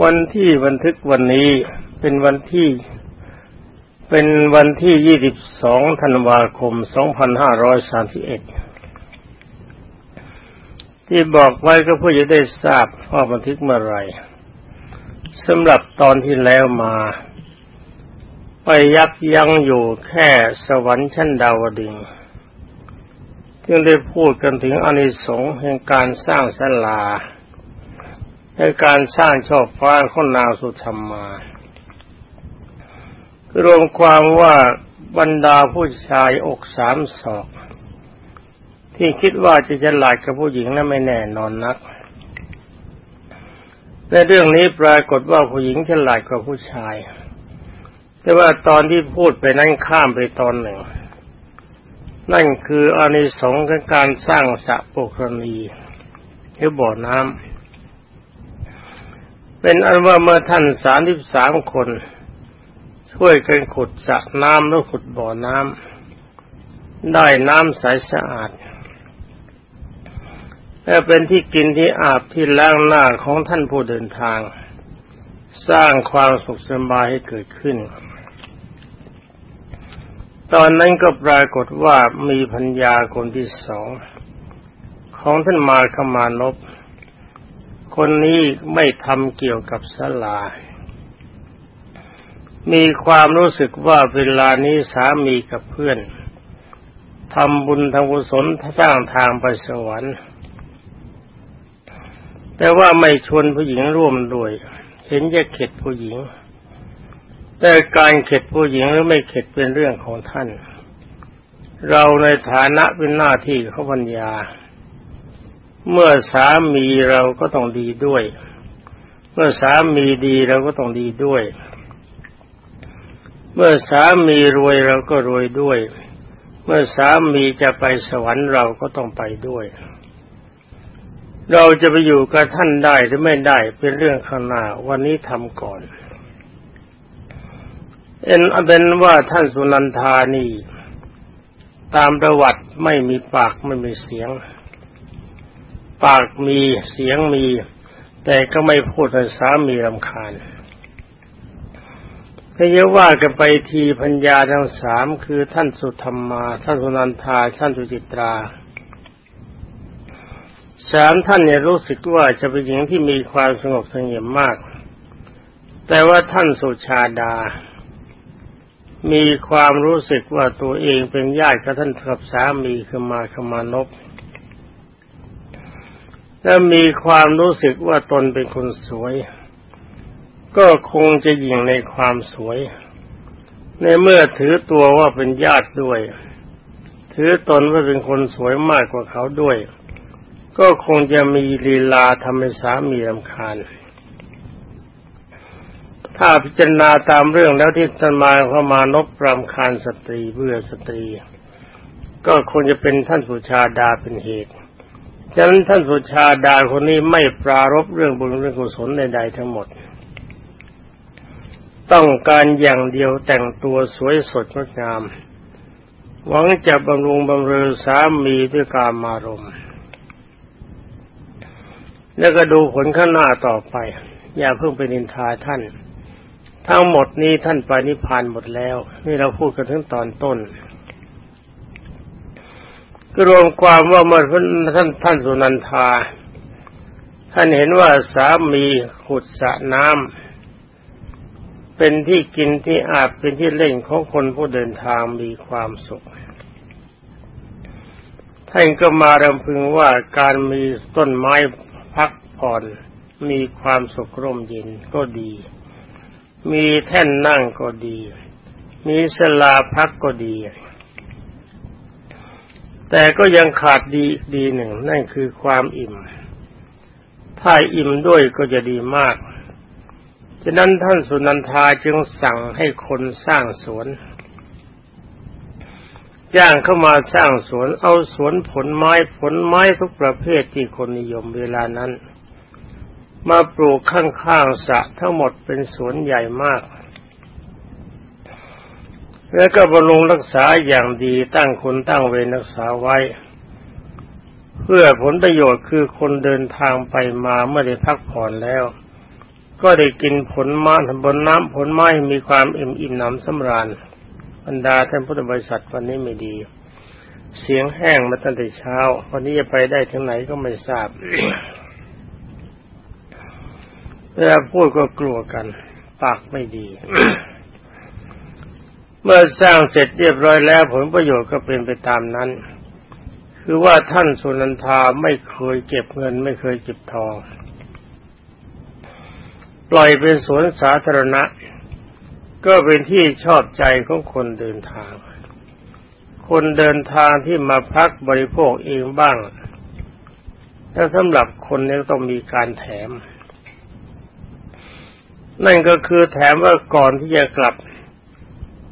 วันที่บันทึกวันนี้เป็นวันที่เป็นวันที่ 22 ธันวาคม 2531 ที่บอกไว้ก็เพื่อจะได้ทราบว่าบันทึกเมื่อไรสำหรับตอนที่แล้วมา ไปยับยั้งอยู่แค่สวรรค์ชั้นดาวดึงจึงได้พูดกันถึงอนิสงส์แห่งการสร้างศาลา ในการสร้างชอบฟ้าของนางสุธรรมารวมความว่าบรรดาผู้ชายอกสามศอก ที่คิดว่าจะฉลาดกับผู้หญิงนั้นไม่แน่นอนนัก ในเรื่องนี้ปรากฏว่าผู้หญิงฉลาดกว่าผู้ชาย แต่ว่าตอนที่พูดไปนั้นข้ามไปตอนหนึ่ง นั่นคืออานิสงส์ของการสร้างสระโปกรณีหรือบ่อน้ำ เป็นอันว่าเมื่อท่านสามสิบสามคน ช่วยกันขุดสระน้ำแล้วขุดบ่อน้ำได้น้ำใสสะอาดและเป็นที่กินที่อาบที่ล้างหน้าของท่านผู้เดินทาง สร้างความสุขสบายให้เกิดขึ้น ตอนนั้นก็ปรากฏว่ามีพัญญาคนที่สองของท่านมาขมานพ คนนี้ไม่ทำเกี่ยวกับสลา มีความรู้สึกว่าเวลานี้สามีกับเพื่อนทำบุญทำกุศลสร้างทางไปสวรรค์แต่ว่าไม่ชวนผู้หญิงร่วมด้วย เห็นจะเข็ดผู้หญิง แต่การเข็ดผู้หญิงหรือไม่เข็ดเป็นเรื่องของท่าน เราในฐานะเป็นหน้าที่เขาปัญญา เมื่อสามีเราก็ต้องดีด้วย เมื่อสามีดีเราก็ต้องดีด้วย เมื่อสามีรวยเราก็รวยด้วย เมื่อสามีจะไปสวรรค์เราก็ต้องไปด้วย เราจะไปอยู่กับท่านได้หรือไม่ได้เป็นเรื่องข้างหน้าวันนี้ทำก่อน เอ็นเป็นว่าท่านสุนันทานี่ ตามประวัติไม่มีปากไม่มีเสียง ปากมีเสียงมี แต่ก็ไม่พูดให้สามีรำคาญก็เยอะว่ากันไปทีพัญญาทั้งสามคือท่านสุธรรมา ท่านสุนันทา ท่านสุจิตราสามท่านเนี่ยรู้สึกว่าจะเป็นหญิงที่มีความสงบสงบมาก แต่ว่าท่านสุชาดา มีความรู้สึกว่าตัวเองเป็นญาติกับท่านกับสามีคือมาคมานพ และมีความรู้สึกว่าตนเป็นคนสวย ก็คงจะยิงในความสวย ในเมื่อถือตัวว่าเป็นญาติด้วย ถือตนว่าเป็นคนสวยมากกว่าเขาด้วย ก็คงจะมีลีลาทำให้สามีรำคาญถ้าพิจารณาตามเรื่องแล้วที่ท่านมาเข้ามานบรำคาญสตรีเบื่อสตรี ก็คงจะเป็นท่านสุชาดาเป็นเหตุ ฉะนั้นท่านสุชาดาคนนี้ไม่ปรารบเรื่องบุญเรื่องกุศลใดๆทั้งหมด ต้องการอย่างเดียวแต่งตัวสวยสดงดงาม หวังจะบำรุงบำเรอสามีด้วยการมารมแล้วก็ดูผลข้างหน้าต่อไป อย่าเพิ่งไปนินทาท่าน ทั้งหมดนี้ท่านไปนิพพานหมดแล้ว นี่เราพูดกันถึงตอนต้น รวมความว่าเมื่อท่านท่านสุนันทา ท่านเห็นว่าสามีขุดสระน้ำเป็นที่กินที่อาบเป็นที่เล่นของคนผู้เดินทางมีความสุข ท่านก็มารำพึงว่าการมีต้นไม้พักผ่อนมีความสุขร่มเย็นก็ดี มีแท่นนั่งก็ดี มีสลาพักก็ดี แต่ก็ยังขาดดีอีกดีหนึ่ง นั่นคือความอิ่ม ถ้าอิ่มด้วยก็จะดีมาก ฉะนั้นท่านสุนันทาจึงสั่งให้คนสร้างสวน จ้างเข้ามาสร้างสวน เอาสวนผลไม้ผลไม้ทุกประเภทที่คนนิยมเวลานั้น มาปลูกข้างๆสระทั้งหมดเป็นสวนใหญ่มาก แล้วก็บำรุงรักษาอย่างดีตั้งคนตั้งเวรรักษาไว้ เพื่อผลประโยชน์คือคนเดินทางไปมาเมื่อได้พักผ่อนแล้ว ก็ได้กินผลไม้บนน้ำผลไม้มีความอิ่มอิ่มหนำสำราญบรรดาท่านพุทธบริษัทวันนี้ไม่ดี เสียงแห้งมาตั้งแต่เช้า วันนี้จะไปได้ถึงไหนก็ไม่ทราบเวลาพูดก็กลัวกัน ปากไม่ดี เมื่อสร้างเสร็จเรียบร้อยแล้วผลประโยชน์ก็เป็นไปตามนั้น คือว่าท่านสุนันทาไม่เคยเก็บเงินไม่เคยเก็บทอง ปล่อยเป็นสวนสาธารณะ ก็เป็นที่ชอบใจของคนเดินทาง คนเดินทางที่มาพักบริโภคเองบ้างถ้าสำหรับคนนี้ต้องมีการแถม นั่นก็คือแถมว่าก่อนที่จะกลับ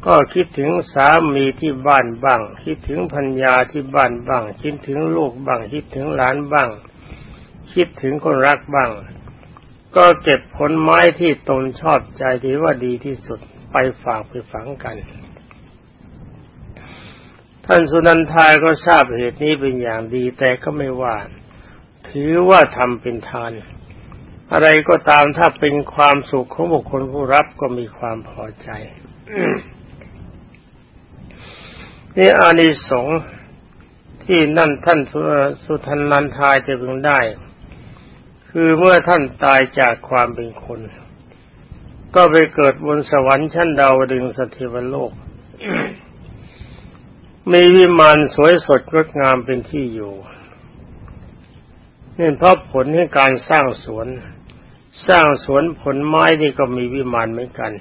ก็คิดถึงสามีที่บ้านบ้าง คิดถึงพัญญาที่บ้านบ้าง คิดถึงลูกบ้าง คิดถึงหลานบ้าง คิดถึงคนรักบ้าง ก็เก็บผลไม้ที่ตนชอบใจที่ว่าดีที่สุดไปฝากไปฝังกัน ท่านสุนันทายก็ทราบเหตุนี้เป็นอย่างดีแต่ก็ไม่ว่า ถือว่าทำเป็นทาน อะไรก็ตามถ้าเป็นความสุขของบุคคลผู้รับก็มีความพอใจ นี่อานิสงส์ที่นั่นท่านสุทันนันทายจะพึงได้ คือเมื่อท่านตายจากความเป็นคน ก็ไปเกิดบนสวรรค์ชั้นดาวดึงสถิวโลก มีวิมานสวยสดงดงามเป็นที่อยู่นี่เพราะผลให้การสร้างสวน สร้างสวนผลไม้นี่ก็มีวิมานเหมือนกัน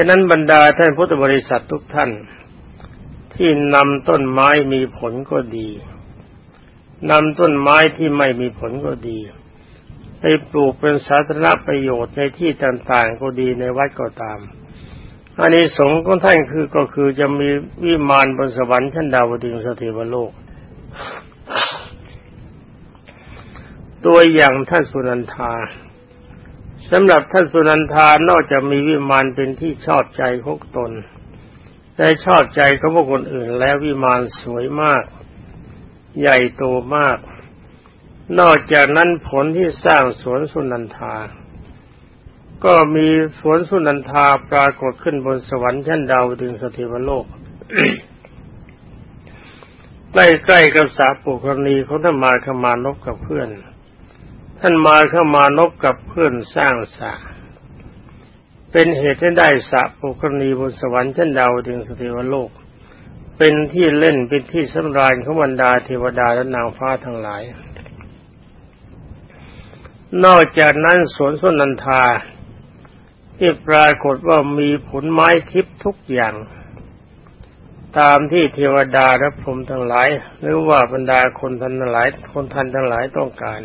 ฉะนั้นบรรดาท่านพุทธบริษัททุกท่าน ที่นำต้นไม้มีผลก็ดีนำต้นไม้ที่ไม่มีผลก็ดี ไปปลูกเป็นสาธารณประโยชน์ในที่ต่างๆ ก็ดีในวัดก็ตามอันนี้สงของท่านคือก็คือจะมีวิมานบนสวรรค์ชั้นดาวดึงสถิวโลก ตัวอย่างท่านสุนันทา สำหรับท่านสุนันทานอกจากมีวิมานเป็นที่ชอบใจของตนได้ชอบใจเของพวกคนอื่นแล้ววิมานสวยมาก ใหญ่โตมาก นอกจากนั้นผลที่สร้างสวนสุนันทา ก็มีสวนสุนันทาปรากฏขึ้นบนสวรรค์ชั้นดาวดึงสถิวโลกใกล้ๆกับสาปุกรณีของธรรมาขมานพกับเพื่อน ท่านมาเข้ามานบกับเพื่อนสร้างสระเป็นเหตุให้ได้สระปุกรณีบนสวรรค์ชั้นดาวถึงสติวโลก เป็นที่เล่นเป็นที่สำราญของบรรดาเทวดาและนางฟ้าทั้งหลาย นอกจากนั้นสวนสนันทา ที่ปรากฏว่ามีผลไม้ทิพย์ทุกอย่าง ตามที่เทวดาและพรหมทั้งหลาย หรือว่าบรรดาคนทันทั้งหลายคนทันทั้งหลายต้องการ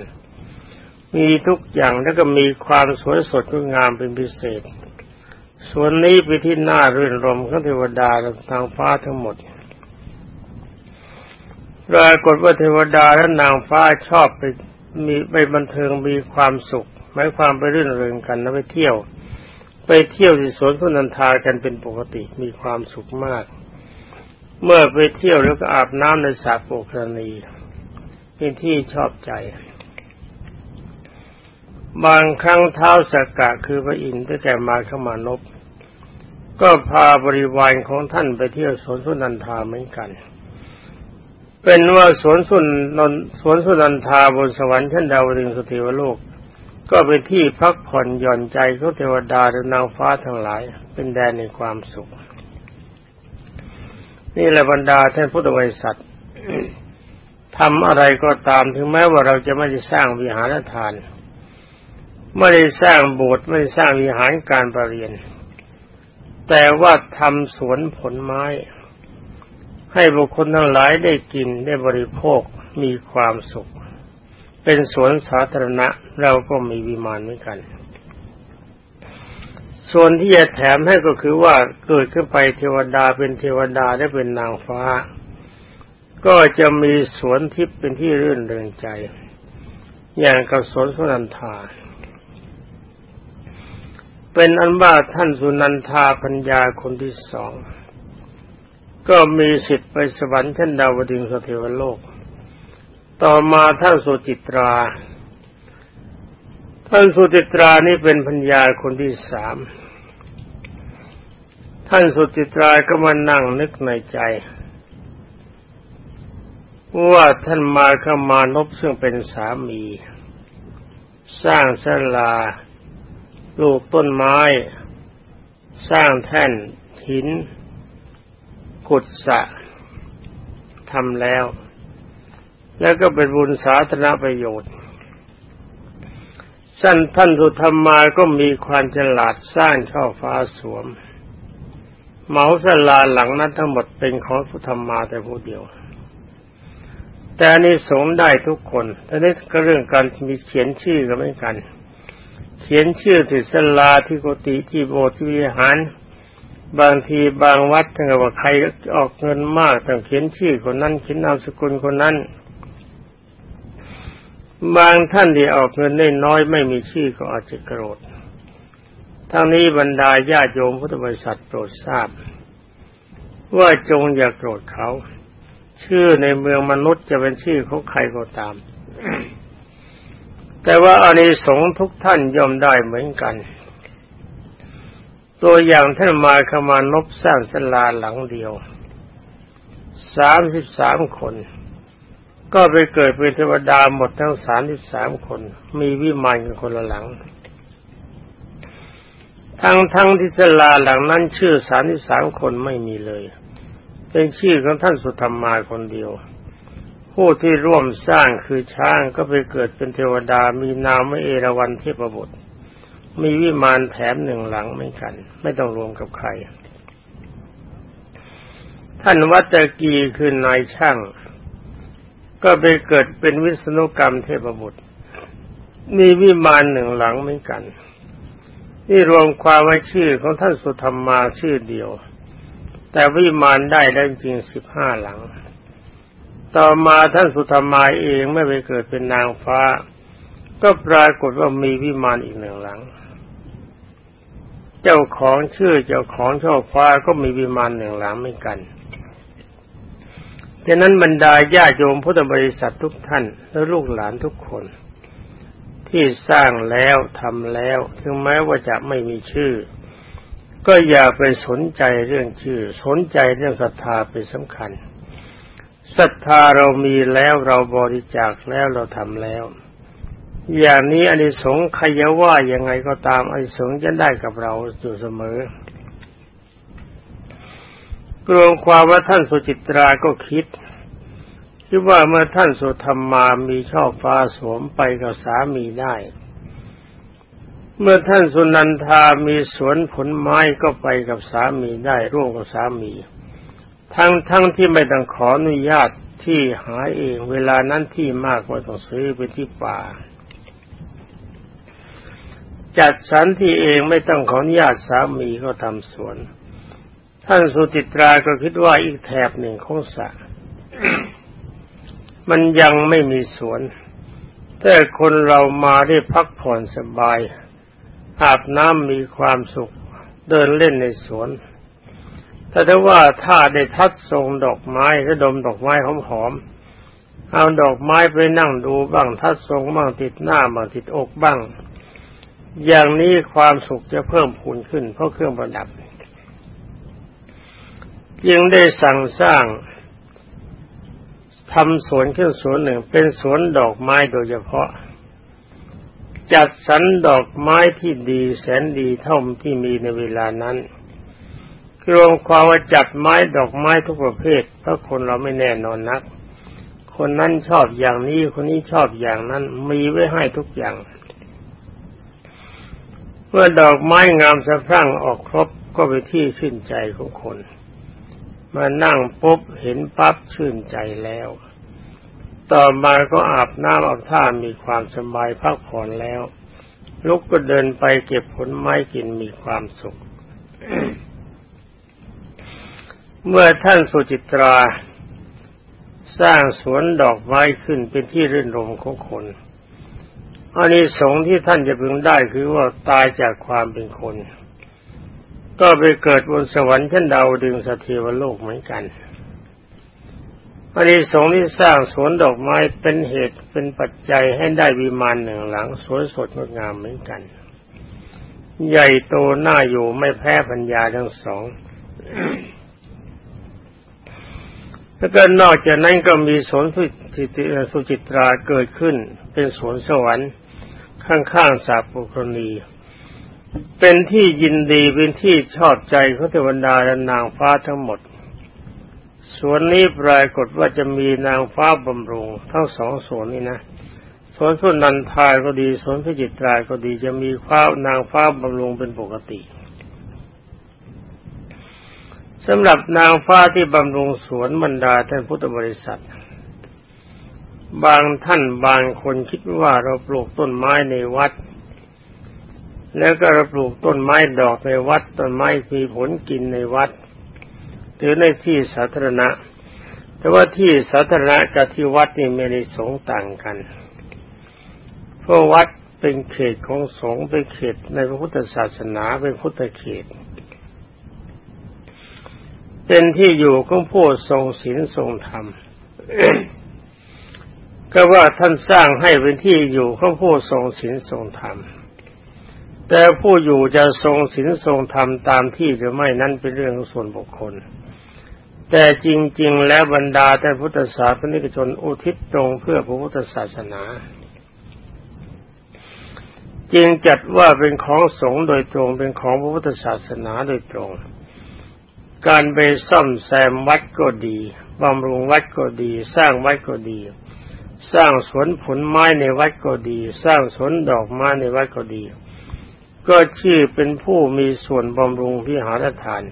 มีทุกอย่างแล้วก็มีความสวยสดงดงามเป็นพิเศษ ส่วนนี้ไปที่หน้ารื่นรมของเทวดาทางฟ้าทั้งหมดปรากฏว่าเทวดาและนางฟ้าชอบไปมีไปบันเทิงมีความสุขหมายความไปรื่นเริงกันแล้วไปเที่ยว ไปเที่ยวที่สวนพุนันทากันเป็นปกติมีความสุขมาก เมื่อไปเที่ยวแล้วก็อาบน้ำในสระโปกรณีเป็นที่ชอบใจ บางครั้งเท้าสกกะคือพระอินทร์ได้แก่มาขมานพก็พาบริวารของท่านไปเที่ยวสวนสุนันทาเหมือนกัน เป็นว่าสวนสุนนนสวนสุนันทาบนสวรรค์ชั้นดาวดึงสติวโลก ก็เป็นที่พักผ่อนหย่อนใจของเทวดาและนางฟ้าทั้งหลาย เป็นแดนในความสุข นี่แหละบรรดาท่านพุทธบริษัททำอะไรก็ตามถึงแม้ว่าเราจะไม่ได้สร้างวิหารทาน ไม่ได้สร้างโบสถ์ไม่ได้สร้างวิหารการประเรียน แต่ว่าทำสวนผลไม้ ให้บุคคลทั้งหลายได้กินได้บริโภคมีความสุข เป็นสวนสาธารณะเราก็มีวิมานเหมือนกัน ส่วนที่จะแถมให้ก็คือว่าเกิดขึ้นไปเทวดาเป็นเทวดาได้เป็นนางฟ้า ก็จะมีสวนทิพย์เป็นที่รื่นเริงใจ อย่างกับสวนสุนันทา เป็นอันว่าท่านสุนันทาปัญญาคนที่สอง ก็มีสิทธิ์ไปสวรรค์ชั้นดาวดึงสเทวโลก ต่อมาท่านสุจิตรา ท่านสุติตรานี่เป็นพัญญาคนที่สาม ท่านสุติตราก็มานั่งนึกในใจ ว่าท่านมาขมานพซึ่งเป็นสามี สร้างศาลา ปลูกต้นไม้ สร้างแท่นหิน ขุดสะทำแล้ว แล้วก็เป็นบุญสาธารณประโยชน์ท่านท่านสุธรรมาก็มีความฉลาดสร้างช่อฟ้าสวมเหมาสลาหลังนั้นทั้งหมดเป็นของสุธรรมาแต่ผู้เดียว แต่นี่สงได้ทุกคนแต่นี่ก็เรื่องการมีเขียนชื่อก็ไม่กัน เขียนชื่อที่สลาที่โกติที่โบสถ์ที่วิหาร บางทีบางวัดถ้าว่าใครออกเงินมากต้องเขียนชื่อคนนั้นเขียนนามสกุลคนนั้น บางท่านที่ออกเงินได้น้อยไม่มีชื่อก็อาจจะโกรธทั้งนี้บรรดาญาโยมพุทธบริษัทโปรดทราบ ว่าจงอย่าโกรธเขา ชื่อในเมืองมนุษย์จะเป็นชื่อของใครก็ตาม แต่ว่าอานิสงส์ทุกท่านย่อมได้เหมือนกัน ตัวอย่างท่านมาขมานพสร้างสลาหลังเดียว สามสิบสามคน ก็ไปเกิดเป็นเทวดาหมดทั้งสามสิบสามคน มีวิมานกันคนละหลัง ทั้งทั้งที่สลาหลังนั้นชื่อสามสิบสามคนไม่มีเลย เป็นชื่อของท่านสุธรรมมาคนเดียว ผู้ที่ร่วมสร้างคือช้างก็ไปเกิดเป็นเทวดามีนามว่าเอราวัณเทพบุตร มีวิมานแถมหนึ่งหลังไม่กัน ไม่ต้องรวมกับใคร ท่านวัตกีคือนายช่าง ก็ไปเกิดเป็นวิศนุกรรมเทพบุตร มีวิมานหนึ่งหลังเหมือนกัน นี่รวมความว่าชื่อของท่านสุธรรมาชื่อเดียว แต่วิมานได้ได้จริงสิบห้าหลัง ต่อมาท่านสุธรรมาเองไม่ไปเกิดเป็นนางฟ้า ก็ปรากฏว่ามีวิมานอีกหนึ่งหลัง เจ้าของชื่อเจ้าของช่อฟ้าก็มีวิมานหนึ่งหลังเหมือนกันฉะนั้นบรรดาญาโยมพุทธบริษัททุกท่านและลูกหลานทุกคน ที่สร้างแล้วทำแล้ว ถึงแม้ว่าจะไม่มีชื่อ ก็อย่าไปสนใจเรื่องชื่อ สนใจเรื่องศรัทธาเป็นสำคัญ ศรัทธาเรามีแล้วเราบริจาคแล้วเราทำแล้ว อย่างนี้อนิสงส์ใครว่ายังไงก็ตามอนิสงส์จะได้กับเราอยู่เสมอกรวมความว่าท่านสุจิตราก็คิดคิดว่าเมื่อท่านสุธรรมามีชอบฟ้าสวมไปกับสามีได้ เมื่อท่านสุนันทามีสวนผลไม้ก็ไปกับสามีได้ร่วมกับสามี ทั้งทั้งที่ไม่ต้องขออนุญาตที่หาเอง เวลานั้นที่มากกว่าต้องซื้อไปที่ป่า จัดสรรที่เองไม่ต้องขออนุญาตสามีก็ทำสวน ท่านสุติตราก็คิดว่าอีกแถบหนึ่งของสระมันยังไม่มีสวน แต่คนเรามาได้พักผ่อนสบาย อาบน้ำมีความสุข เดินเล่นในสวน แต่ถ้าว่าถ้าได้ทัดทรงดอกไม้ก็ดมดอกไม้หอมๆเอาดอกไม้ไปนั่งดูบ้างทัดทรงบ้างติดหน้าบ้างติดอกบ้าง อย่างนี้ความสุขจะเพิ่มพูนขึ้นเพราะเครื่องประดับจึงได้สั่งสร้างทำสวนขึ้นสวนหนึ่งเป็นสวนดอกไม้โดยเฉพาะ จัดสรรดอกไม้ที่ดีแสนดีเท่าที่มีในเวลานั้น รวมความว่าจัดไม้ดอกไม้ทุกประเภทเพราะคนเราไม่แน่นอนนัก คนนั้นชอบอย่างนี้คนนี้ชอบอย่างนั้น มีไว้ให้ทุกอย่าง เมื่อดอกไม้งามสะพรั่งออกครบก็ไปที่ชื่นใจของคน มานั่งปุ๊บเห็นปั๊บชื่นใจแล้ว ต่อมาก็อาบน้ำอาบท่ามีความสบายพักผ่อนแล้ว ลุกก็เดินไปเก็บผลไม้กินมีความสุข เมื่อท่านสุจิตรา สร้างสวนดอกไม้ขึ้นเป็นที่รื่นรมของคนอันนี้สงที่ท่านจะพึงได้คือว่าตายจากความเป็นคน ก็ไปเกิดบนสวรรค์ชั้นดาวดึงสถิวโลกเหมือนกันอันนี้สงที่สร้างสวนดอกไม้เป็นเหตุเป็นปัจจัยให้ได้วิมานหนึ่งหลัง สวยสดงดงามเหมือนกัน ใหญ่โตน่าอยู่ไม่แพ้ปัญญาทั้งสอง แล้วก็นอกจากนั้นก็มีสวนสุจิสุจิตราเกิดขึ้น เป็นสวนสวรรค์ข้างๆสาปุกรณี เป็นที่ยินดีเป็นที่ชอบใจของเทวดาและนางฟ้าทั้งหมด สวนนี้ปรากฏว่าจะมีนางฟ้าบำรุงทั้งสองสวนนี้นะสวนสุนันทาก็ดีสวนพิจิตราก็ดีจะมีฟ้านางฟ้าบำรุงเป็นปกติ สำหรับนางฟ้าที่บำรุงสวนบรรดาท่านพุทธบริษัท บางท่านบางคนคิดว่าเราปลูกต้นไม้ในวัด แล้วก็เราปลูกต้นไม้ดอกในวัดต้นไม้มีผลกินในวัด หรือในที่สาธารณะ แต่ว่าที่สาธารณะกับที่วัดนี่ไม่ได้สงต่างกัน เพราะวัดเป็นเขตของสงฆ์เป็นเขตในพระพุทธศาสนาเป็นพุทธเขต เป็นที่อยู่ของผู้ทรงศีลทรงธรรมก็ว่าท่านสร้างให้เป็นที่อยู่ของผู้ทรงศีลทรงธรรม แต่ผู้อยู่จะทรงศีลทรงธรรมตามที่หรือไม่นั้นเป็นเรื่องส่วนบุคคล แต่จริง ๆ แล้วบรรดาแต่พุทธศาสนิกชนอุทิศตรงเพื่อพระพุทธศาสนา จึงจัดว่าเป็นของสงฆ์โดยตรงเป็นของพระพุทธศาสนาโดยตรง การไปซ่อมแซมวัดก็ดีบำรุงวัดก็ดี สร้างวัดก็ดี สร้างสวนผลไม้ในวัดก็ดี สร้างสวนดอกไม้ในวัดก็ดี ก็ชื่อเป็นผู้มีส่วนบำรุงพิหารทาน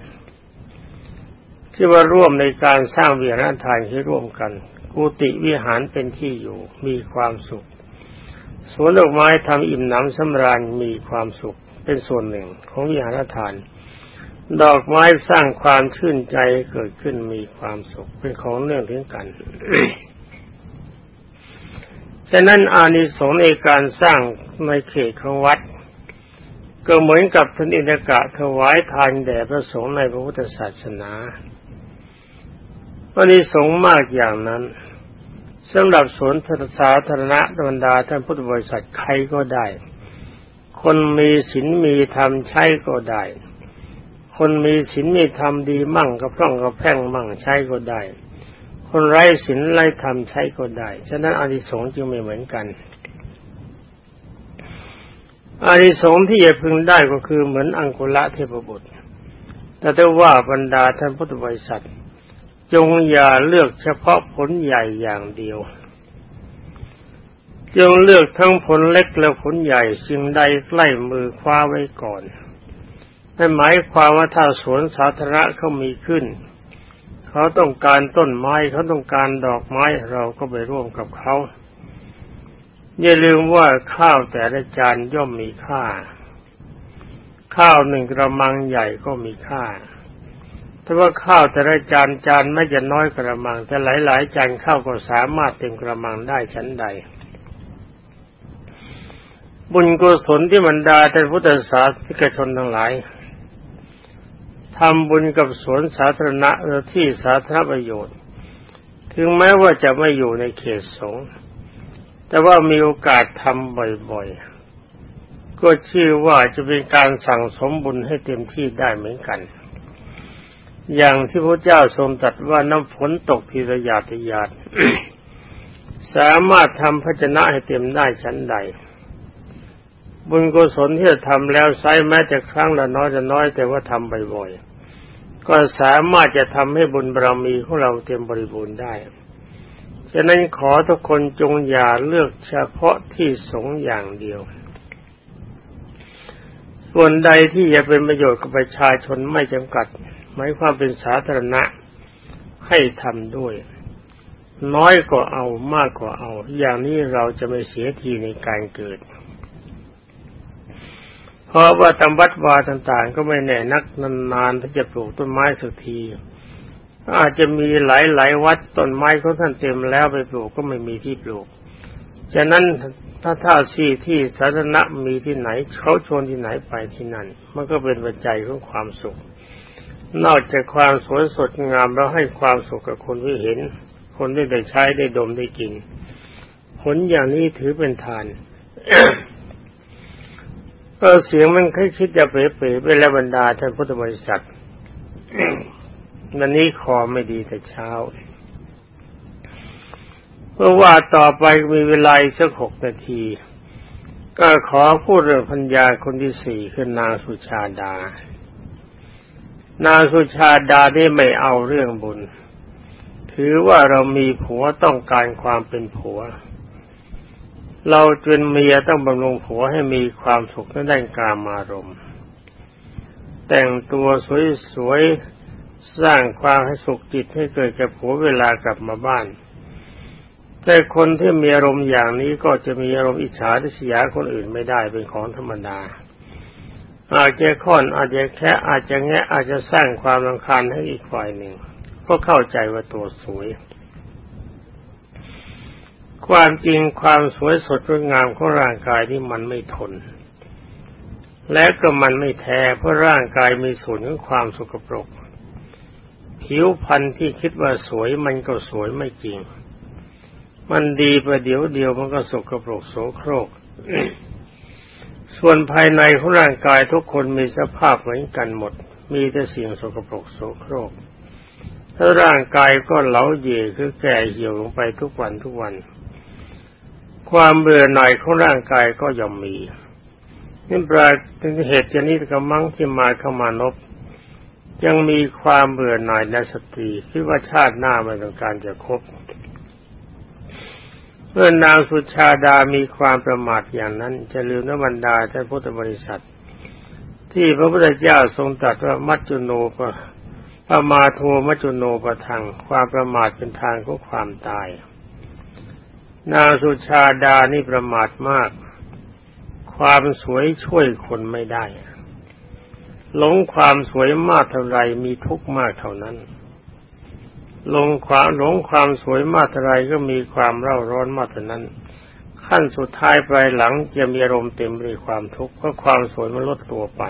ที่ว่าร่วมในการสร้างวิหารทานให้ร่วมกัน กุฏิวิหารเป็นที่อยู่ มีความสุขสวนดอกไม้ทำอิ่มหนำสำราญมีความสุขเป็นส่วนหนึ่งของวิหารทาน ดอกไม้สร้างความชื่นใจเกิดขึ้นมีความสุขเป็นของเนื่องถึงกันฉะนั้นอานิสงส์ในการสร้างในเขตของวัด ก็เหมือนกับท่านอินทกะถวายทานแด่พระสงฆ์ในพระพุทธศาสนาวันนี้สงมากอย่างนั้นสำหรับสวนสาธารณะบรรดาท่านพุทธบริษัทใครก็ได้ คนมีศีลมีธรรมใช้ก็ได้ คนมีศีลมีธรรมดีมั่งกระพร่องกระแพ่งมั่งใช้ก็ได้ คนไร้ศีลไร้ธรรมใช้ก็ได้ ฉะนั้นอานิสงส์จึงไม่เหมือนกันอานิสงส์ที่จะพึงได้ก็คือเหมือนอังกุละเทพบุตร แต่ถ้าว่าบรรดาท่านพุทธบริษัท จงอย่าเลือกเฉพาะผลใหญ่อย่างเดียว จงเลือกทั้งผลเล็กและผลใหญ่สิ่งใดใกล้มือคว้าไว้ก่อน นั่นหมายความว่าถ้าสวนสาธารณะเขามีขึ้น เขาต้องการต้นไม้เขาต้องการดอกไม้เราก็ไปร่วมกับเขาอย่าลืมว่าข้าวแต่ละจานย่อมมีค่า ข้าวหนึ่งกระมังใหญ่ก็มีค่าแต่ว่าข้าวแต่ละจานจานไม่จะน้อยกระมัง แต่หลาย ๆ จานข้าวก็สามารถเต็มกระมังได้ชั้นใด บุญกุศลที่บรรดาท่านพุทธศาสนิกชนทั้งหลาย ทำบุญกับสวนสาธารณะหรือที่สาธารณประโยชน์ ถึงแม้ว่าจะไม่อยู่ในเขตสงฆ์แต่ว่ามีโอกาสทำบ่อยๆ ก็ชื่อว่าจะเป็นการสั่งสมบุญให้เต็มที่ได้เหมือนกัน อย่างที่พระเจ้าทรงตรัสว่าน้ำฝนตกทีระยาทยาดสามารถทำพระชนะให้เต็มได้ชั้นใด บุญกุศลที่จะทำแล้วไซแม้แต่ครั้งละน้อยจะน้อยแต่ว่าทำบ่อยๆ ก็สามารถจะทำให้บุญบารมีของเราเต็มบริบูรณ์ได้ ฉะนั้นขอทุกคนจงอย่าเลือกเฉพาะที่สงอย่างเดียว ส่วนใดที่จะเป็นประโยชน์กับประชาชนไม่จำกัด หมายความเป็นสาธารณะให้ทำด้วย น้อยก็เอามากก็เอา อย่างนี้เราจะไม่เสียทีในการเกิด เพราะว่าตำวัดวาต่างๆ ก็ไม่แน่นักนานๆถ้าจะปลูกต้นไม้สักที อาจจะมีหลายๆวัดต้นไม้ของท่านเต็มแล้วไปปลูกก็ไม่มีที่ปลูกฉะนั้นถ้าท่าที่ที่สาธารณะมีที่ไหนเขาชวนที่ไหนไปที่นั่น มันก็เป็นปัจจัยของความสุข นอกจากความสวยสดงามแล้วให้ความสุขกับคนที่เห็น คนได้ได้ใช้ได้ดมได้กิน ผลอย่างนี้ถือเป็นทาน ก็เสียงมันค่อยคิดจะเป๋ๆไปแล้วบรรดาท่านพุทธบริษัทวันนี้คอไม่ดีแต่เช้า เพราะว่าต่อไปมีเวลาสักหกนาที ก็ขอพูดเรื่องพัญญาคนที่สี่คือนางสุชาดา นางสุชาดาได้ไม่เอาเรื่องบุญ ถือว่าเรามีผัวต้องการความเป็นผัว เราจนเมียต้องบำรุงผัวให้มีความสุขในด้านกามารมณ์ แต่งตัวสวยๆ สร้างความให้สุขจิตให้เกิดกับผัวเวลากลับมาบ้าน แต่คนที่มีอารมณ์อย่างนี้ก็จะมีอารมณ์อิจฉาทิษยาคนอื่นไม่ได้เป็นของธรรมดา อาจจะค่อนอาจจะแค่อาจจะแงะอาจจะสร้างความรำคาญให้อีกฝ่ายหนึ่ง ก็เข้าใจว่าตัวสวย ความจริงความสวยสดงดงามของร่างกายที่มันไม่ทน และก็มันไม่แท้เพราะร่างกายมีส่วนของความสกปรก ผิวพรรณที่คิดว่าสวยมันก็สวยไม่จริง มันดีประเดี๋ยวเดียวมันก็สกปรกโสโครก ส่วนภายในของร่างกายทุกคนมีสภาพเหมือนกันหมด มีแต่สิ่งสกปรกโสโครกถ้าร่างกายก็เหลาเย่คือแก่เหี่ยวลงไปทุกวันทุกวัน ความเบื่อหน่ายของร่างกายก็ย่อมมีนี่ปลายเหตุชนิดกำมังที่มาเข้ามานบยังมีความเบื่อหน่ายในสตรีคิดว่าชาติหน้าไม่ต้องการจะคบเมื่อนางสุชาดามีความประมาทอย่างนั้น จะลืมนบรรดาท่านพุทธบริษัท ที่พระพุทธเจ้าทรงตรัสว่ามัจจุโนปะปมาโทมัจจุโนปะทังความประมาทเป็นทางของความตาย นางสุชาดานี่ประมาทมาก ความสวยช่วยคนไม่ได้ หลงความสวยมากเท่าไรมีทุกข์มากเท่านั้นหลงความหลงความสวยมากเท่าไรก็มีความเร่าร้อนมากเท่านั้น ขั้นสุดท้ายปลายหลังจะมีอารมณ์เต็มไปด้วยความทุกข์เพราะความสวยมันลดตัวไป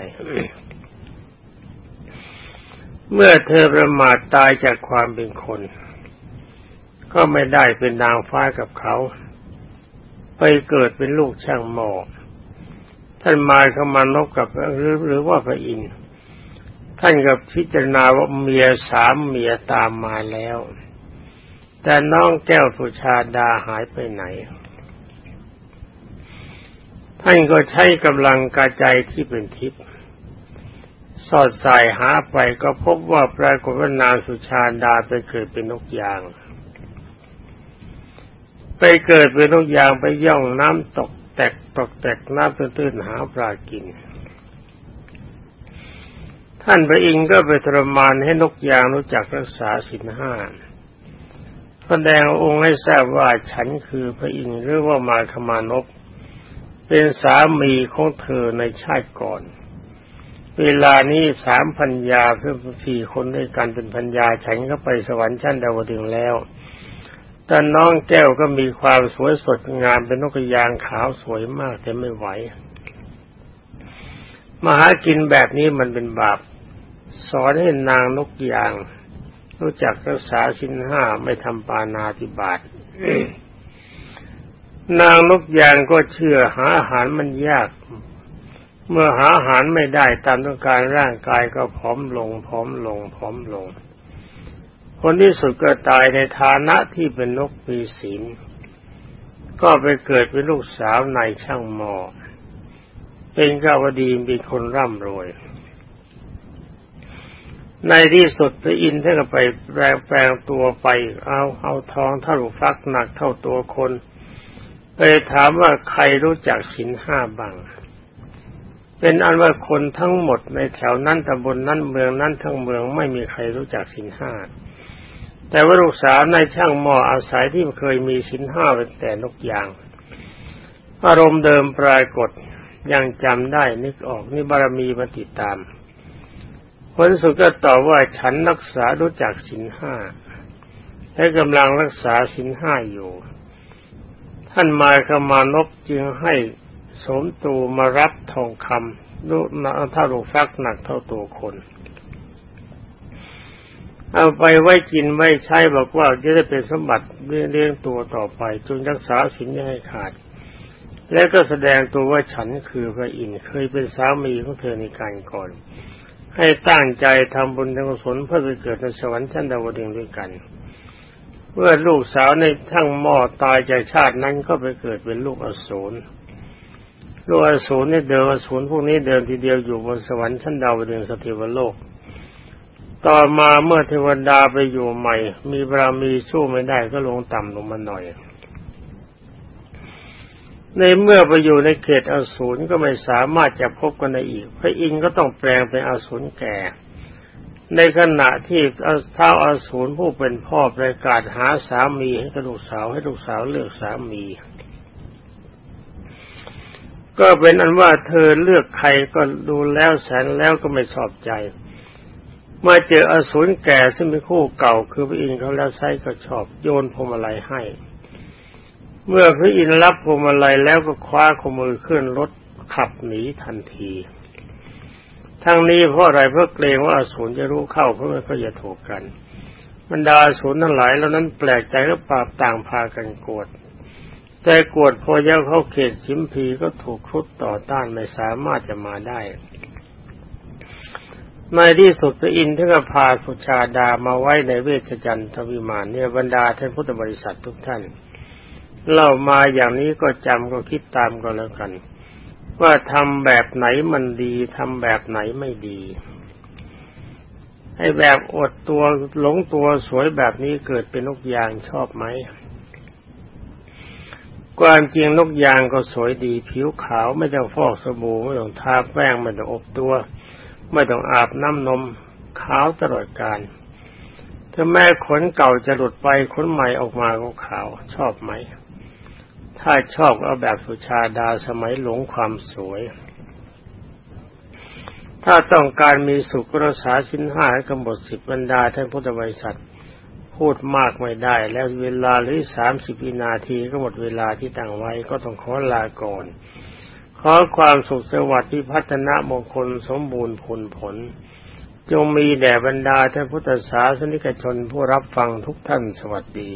เมื่อเธอประมาทตายจากความเป็นคน ก็ไม่ได้เป็นนางฟ้ากับเขา ไปเกิดเป็นลูกช่างหมอท่านมาเข้ามานกกับหรือหรือว่าพระอินทร์ท่านกับพิจารณาว่าเมียสามเมียตามมาแล้ว แต่น้องแก้วสุชาดาหายไปไหน ท่านก็ใช้กำลังกรใจที่เป็นทิพย์สอดสายหาไปก็พบว่าปรากฏว่านางสุชาดาไปเกิดเป็นนกยาง ไปเกิดเป็นนกยางไปย่องน้ำตกแตกตกแตกน้ำตื้นๆหาปลากิน ท่านพระอินทร์ก็ไปทรมานให้นกยางรู้จักรักษาสินห้าแสดงองค์ให้ทราบว่าฉันคือพระอินทร์หรือว่ามาคมานพเป็นสามีของเธอในชาติก่อน เวลานี้สามพันยาเพื่อสี่คนด้วยกันเป็นพันยาฉันก็ไปสวรรค์ชั้นดาวดึงแล้ว แต่น้องแก้วก็มีความสวยสดงามเป็นนกยางขาวสวยมากแต่ไม่ไหว มาหากินแบบนี้มันเป็นบาป สอนให้นางนกยาง รู้จักรักษาชิ้นห้าไม่ทำปานาติบาตนางนกยางก็เชื่อหาอาหารมันยาก เมื่อหาอาหารไม่ได้ตามต้องการร่างกายก็ผอมลงผอมลงผอมลง คนที่สุดก็ตายในฐานะที่เป็นนกปีศีล ก็ไปเกิดเป็นลูกสาวนายช่างหมอ เป็นกาวดีมีคนร่ำรวย ในที่สุดพระอินทร์ท่านก็ไปแปลงแปลงตัวไป เอาเอาทองเท่าฟักหนักเท่าตัวคน ไปถามว่าใครรู้จักสินห้าบังเป็นอันว่าคนทั้งหมดในแถวนั้นตำบลนนั้นเมืองนั้นทั้งเมืองไม่มีใครรู้จักสินห้า แต่ว่าลูกสาวในช่างหม้ออาศัยที่เคยมีสินห้าเป็นแต่นกยาง อารมณ์เดิมปรากฏยังจำได้นึกออกนี่บารมีมาติดตามผลสุดก็ตอบว่าฉันรักษารู้จักสินห้าและกำลังรักษาสินห้าอยู่ ท่านมาขมานพจึงให้สมตูมารับทองคำลูกเท่าลูกฟักหนักเท่าตัวคน เอาไปไว้กินไว้ใช้บอกว่าจะได้เป็นสมบัติเลี้ยงตัวต่อไปจนรักษาสินให้ขาด แล้วก็แสดงตัวว่าฉันคือพระอินทร์เคยเป็นสามีของเธอในการก่อน ให้ตั้งใจทำบุญทำกุศลเพื่อไปเกิดในสวรรค์ชั้นดาวดึงด้วยกันเมื่อลูกสาวในทั้งหม้อตายจากชาตินั้นก็ไปเกิดเป็นลูกอสูรลูกอสูรนี่เดิมอสูรพวกนี้เดิมทีเดียวอยู่บนสวรรค์ชั้นดาวดึงสถิวโลก ต่อมาเมื่อเทวดาไปอยู่ใหม่ มีบารมีสู้ไม่ได้ก็ลงต่ำลงมาหน่อย ในเมื่อไปอยู่ในเขตอสูรก็ไม่สามารถจะพบกันได้อีก พระอินทร์ก็ต้องแปลงเป็นอสูรแก่ ในขณะที่เท้าอาสูรผู้เป็นพ่อประกาศหาสามีให้กับลูกสาวให้ลูกสาวเลือกสามีก็เป็นอันว่าเธอเลือกใครก็ดูแล้วแสนแล้วก็ไม่ชอบใจ มื่อเจออสูรแก่ซึ่งเป็นคู่เก่าคือพระอินทร์เขาแล้วใช้ก็ชอบโยนพวงมาลัยให้ เมื่อพระอินทร์รับพวงมาลัยแล้วก็คว้าขมือขึ้นรถขับหนีทันทีทั้งนี้เพราะอะไรเพราะเกรงว่าอสูรจะรู้เข้าเพราะมันก็จะถูกกันบรรดาอสูรทั้งหลายแล้วนั้นแปลกใจก็ปราบต่างพากันโกวดแต่กวดพอยังเข้าเขตชิมพีก็ถูกครุดต่อต้านไม่สามารถจะมาได้ ในที่สุดพระอินทร์ท่านก็พาสุชาดามาไว้ในเวชจันทวิมานเนี่ยบรรดาท่านพุทธบริษัททุกท่านเล่ามาอย่างนี้ก็จำก็คิดตามก็แล้วกัน ว่าทำแบบไหนมันดีทำแบบไหนไม่ดีให้แบบอดตัวหลงตัวสวยแบบนี้เกิดเป็นนกยางชอบไหมความจริงนกยางก็สวยดี ผิวขาวไม่ต้องฟอกสบู่ไม่ต้องทาแป้งไม่ต้องอบตัว ไม่ต้องอาบน้ำนมขาวตลอดการถ้าแม่ขนเก่าจะหลุดไปขนใหม่ออกมาก็ขาวชอบไหม ถ้าชอบเอาแบบสุชาดาสมัยหลงความสวย ถ้าต้องการมีสุขรักษาชิ้นห้าให้กำหนดสิบบรรดาท่านพุทธบริษัทพูดมากไม่ได้ แล้วเวลาหรือสามสิบวินาทีก็หมดเวลาที่ตั้งไว้ก็ต้องขอลาก่อน ขอความสุขสวัสดิ์ที่พัฒนามงคลสมบูรณ์ผลผล จงมีแด่บรรดาท่านพุทธศาสนิกชนผู้รับฟังทุกท่านสวัสดี